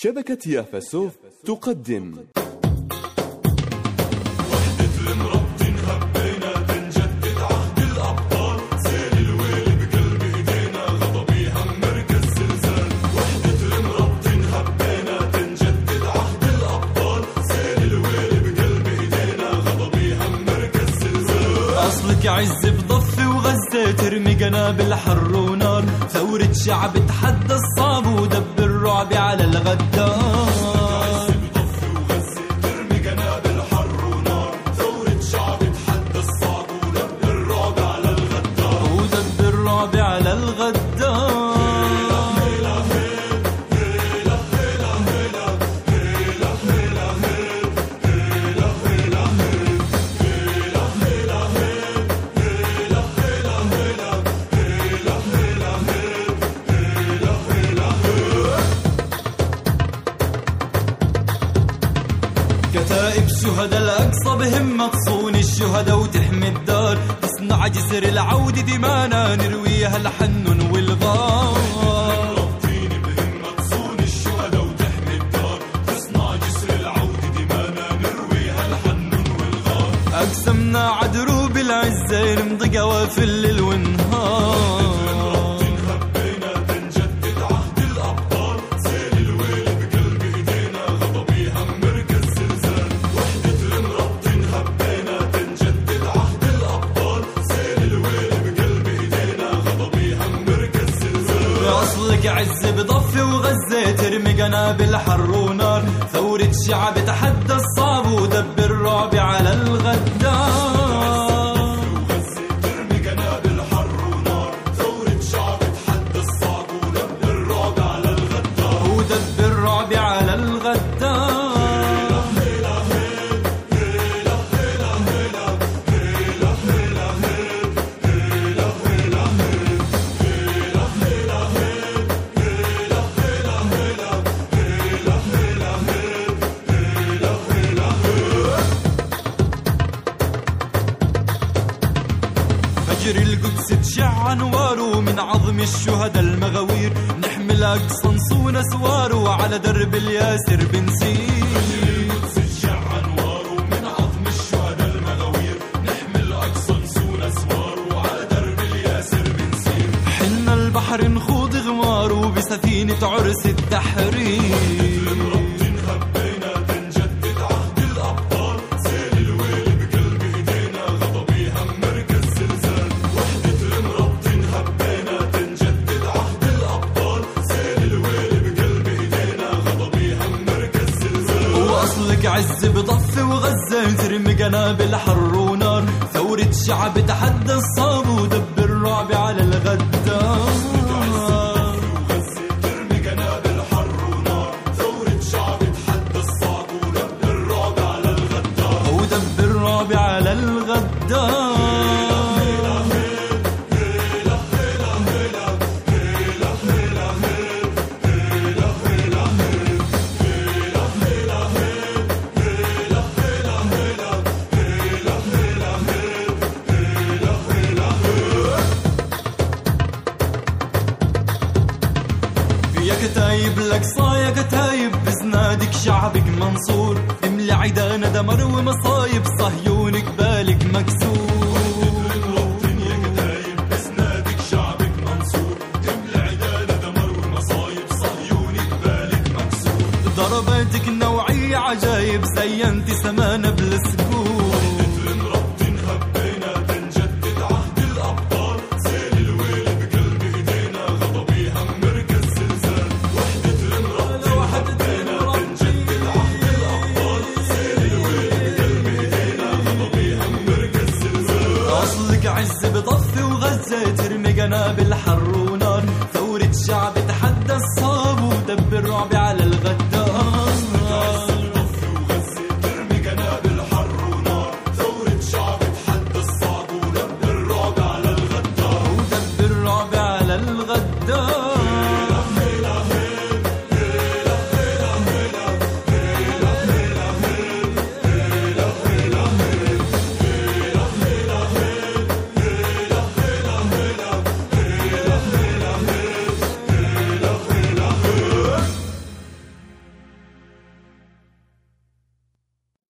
شبكة يافاسو تقدم. أصلك عز بضفي وغزة ترمي قنابل حر ونار. ثورة شعب تحدى الصعب كتائب شهداء الأقصى بهمة تصون الشهداء وتحمي الدار. تصنع جسر العود دمانا نرويها الحنن والغار. أقسمنا عدرو بالعزة نمضي قوافل الليل عز بضفي وغزة ترمي قنابل حر ونار. ثورة شعب تحدى الصعب ودب الرعب على الغدار فجر القدس تشع أنواره من عظم الشهداء المغاوير. نحمل أقصى نصون اسوار وعلى درب الياسر بنسير حنا البحر نخوض غمار وبسفينة عرس التحرير. واصلك عز بضفي وغزة ترمي قنابل حر ونار. ثورة شعب تحدى الصاب ودب الرعب على الغدار. الغدار. يا كتايب لك صايا كتايب بزنادك شعبك منصور. املي عيدانا دمر ومصايب صهيونك بالك مكسور. عجايب زينتي سمانة بالسكون